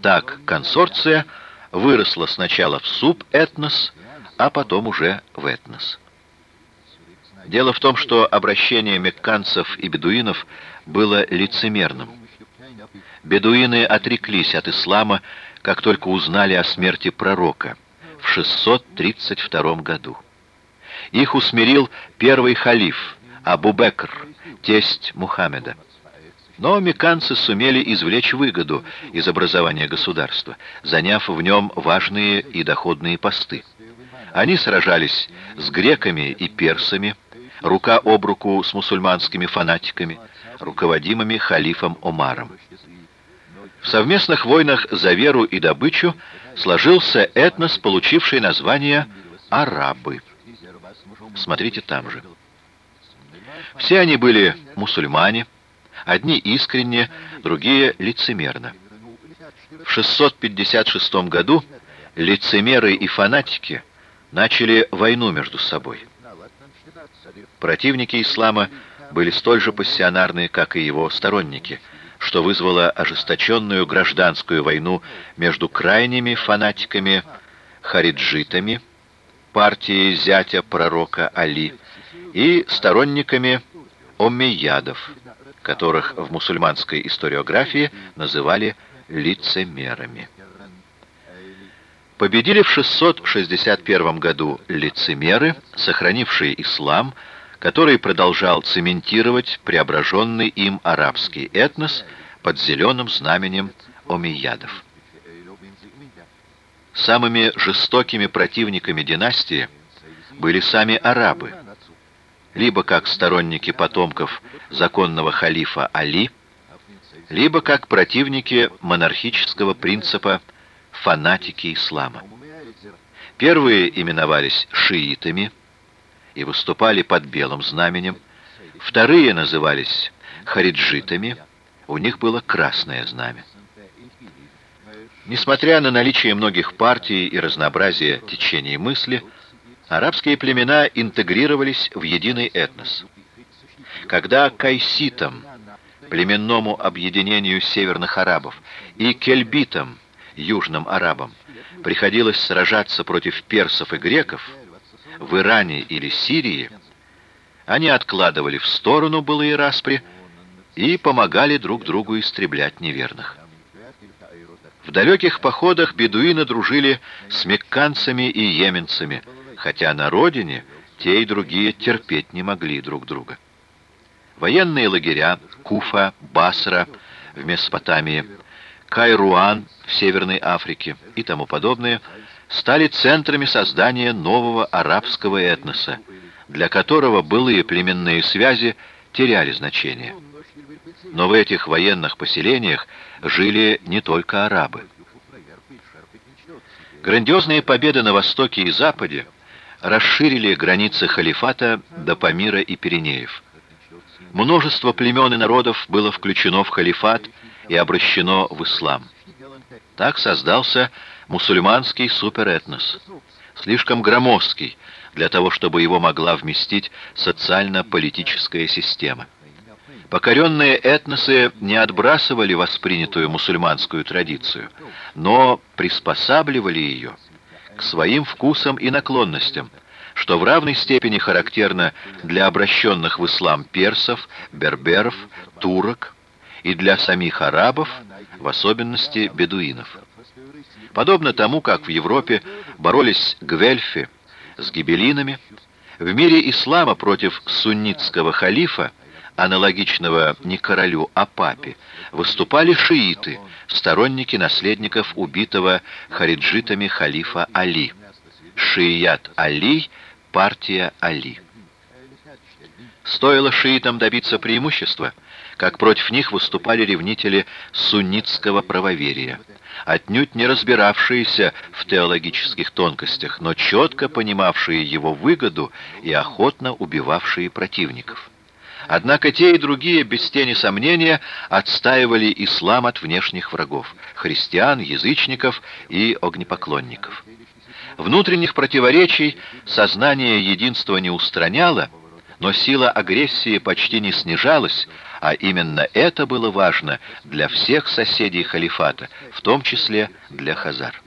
Так консорция выросла сначала в субэтнос, а потом уже в этнос. Дело в том, что обращение мекканцев и бедуинов было лицемерным. Бедуины отреклись от ислама, как только узнали о смерти пророка в 632 году. Их усмирил первый халиф Абу Бекр, тесть Мухаммеда. Но меканцы сумели извлечь выгоду из образования государства, заняв в нем важные и доходные посты. Они сражались с греками и персами, рука об руку с мусульманскими фанатиками, руководимыми халифом Омаром. В совместных войнах за веру и добычу сложился этнос, получивший название «арабы». Смотрите там же. Все они были мусульмане, одни искренне, другие лицемерно. В 656 году лицемеры и фанатики начали войну между собой. Противники ислама были столь же пассионарны, как и его сторонники, что вызвало ожесточенную гражданскую войну между крайними фанатиками хариджитами, партией зятя пророка Али, и сторонниками оммеядов, которых в мусульманской историографии называли лицемерами. Победили в 661 году лицемеры, сохранившие ислам, который продолжал цементировать преображенный им арабский этнос под зеленым знаменем омейядов. Самыми жестокими противниками династии были сами арабы, либо как сторонники потомков законного халифа Али, либо как противники монархического принципа фанатики ислама. Первые именовались шиитами, и выступали под белым знаменем. Вторые назывались хариджитами, у них было красное знамя. Несмотря на наличие многих партий и разнообразие течений мысли, арабские племена интегрировались в единый этнос. Когда кайситам, племенному объединению северных арабов, и кельбитам, южным арабам, приходилось сражаться против персов и греков, в Иране или Сирии, они откладывали в сторону былые распри и помогали друг другу истреблять неверных. В далеких походах бедуины дружили с мекканцами и йеменцами, хотя на родине те и другие терпеть не могли друг друга. Военные лагеря Куфа, Басра в Месопотамии, Кайруан в Северной Африке и тому подобное – стали центрами создания нового арабского этноса, для которого былые племенные связи теряли значение. Но в этих военных поселениях жили не только арабы. Грандиозные победы на Востоке и Западе расширили границы халифата до Памира и Пиренеев. Множество племен и народов было включено в халифат и обращено в ислам. Так создался мусульманский суперэтнос, слишком громоздкий для того, чтобы его могла вместить социально-политическая система. Покоренные этносы не отбрасывали воспринятую мусульманскую традицию, но приспосабливали ее своим вкусам и наклонностям, что в равной степени характерно для обращенных в ислам персов, берберов, турок и для самих арабов, в особенности бедуинов. Подобно тому, как в Европе боролись гвельфи с гибелинами, в мире ислама против суннитского халифа, аналогичного не королю, а папе, выступали шииты, сторонники наследников убитого хариджитами халифа Али. Шият Али, партия Али. Стоило шиитам добиться преимущества, как против них выступали ревнители суннитского правоверия отнюдь не разбиравшиеся в теологических тонкостях, но четко понимавшие его выгоду и охотно убивавшие противников. Однако те и другие, без тени сомнения, отстаивали ислам от внешних врагов – христиан, язычников и огнепоклонников. Внутренних противоречий сознание единства не устраняло, но сила агрессии почти не снижалась, а именно это было важно для всех соседей халифата, в том числе для хазар.